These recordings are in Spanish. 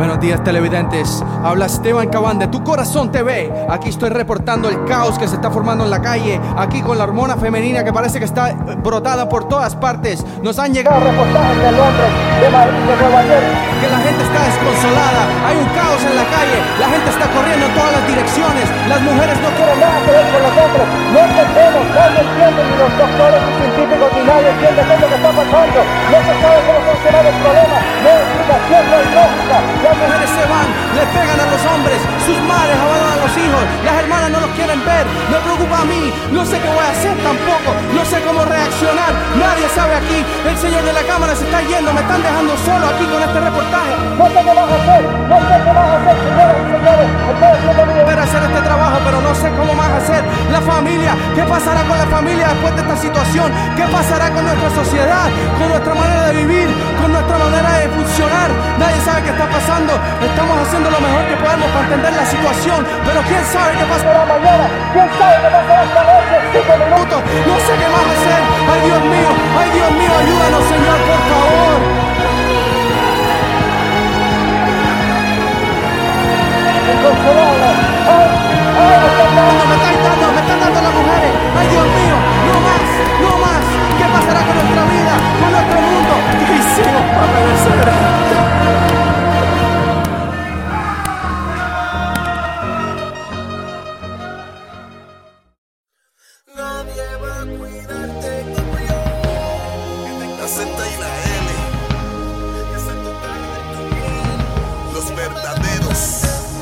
Buenos días televidentes, habla Esteban Cabán de Tu Corazón TV. Aquí estoy reportando el caos que se está formando en la calle, aquí con la hormona femenina que parece que está brotada por todas partes. Nos han llegado reportajes de Londres, de Madrid, de Nueva York, que la gente está desconsolada, hay un caos en la calle, la gente está corriendo en todas las direcciones, las mujeres no quieren nada que ver con nosotros, no entendemos, no entienden ni los doctores ni científicos ni nadie entiende qué es lo que está pasando, no se sabe cómo solucionar el problema, no hay explicación, no hay lógica. Las mujeres se van, le pegan a los hombres, sus madres abandonan a los hijos, las hermanas no los quieren ver, me preocupa a mí, no sé qué voy a hacer tampoco, no sé cómo reaccionar, nadie sabe aquí, el señor de la cámara se está yendo, me están dejando solo aquí con este reportaje, no sé qué vas a hacer, no sé qué vas a hacer, señoras y señores, ustedes tienen a hacer este trabajo, pero no sé cómo vas a hacer, la familia, ¿qué pasará con la familia después de esta situación? ¿Qué pasará con nuestra sociedad, con nuestra manera de vivir, Nadie sabe qué está pasando. Estamos haciendo lo mejor que podemos para entender la situación, pero quién sabe qué pasará mañana, quién sabe qué pasará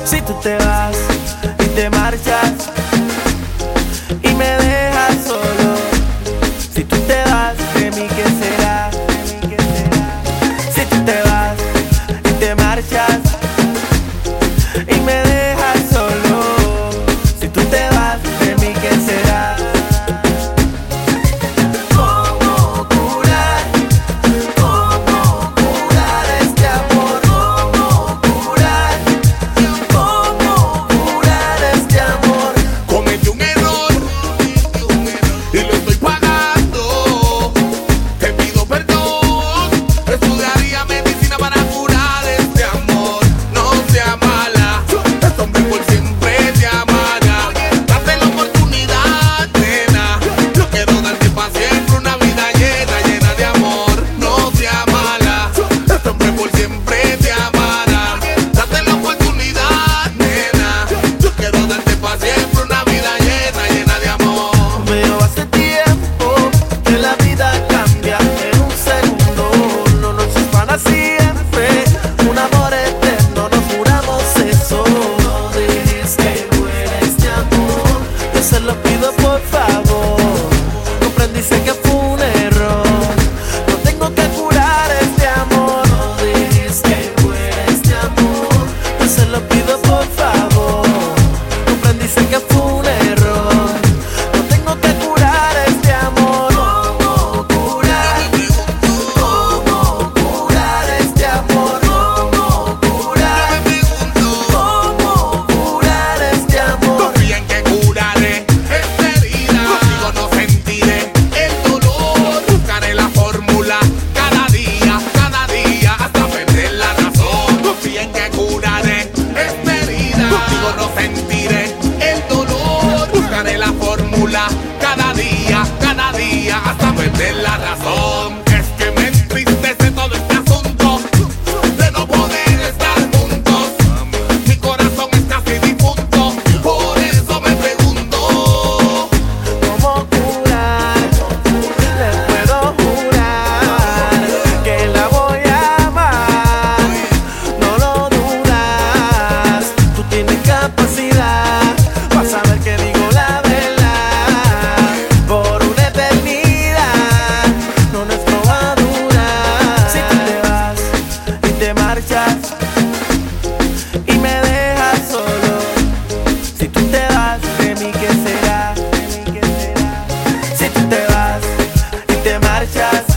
Si tú te vas y te marchas marchas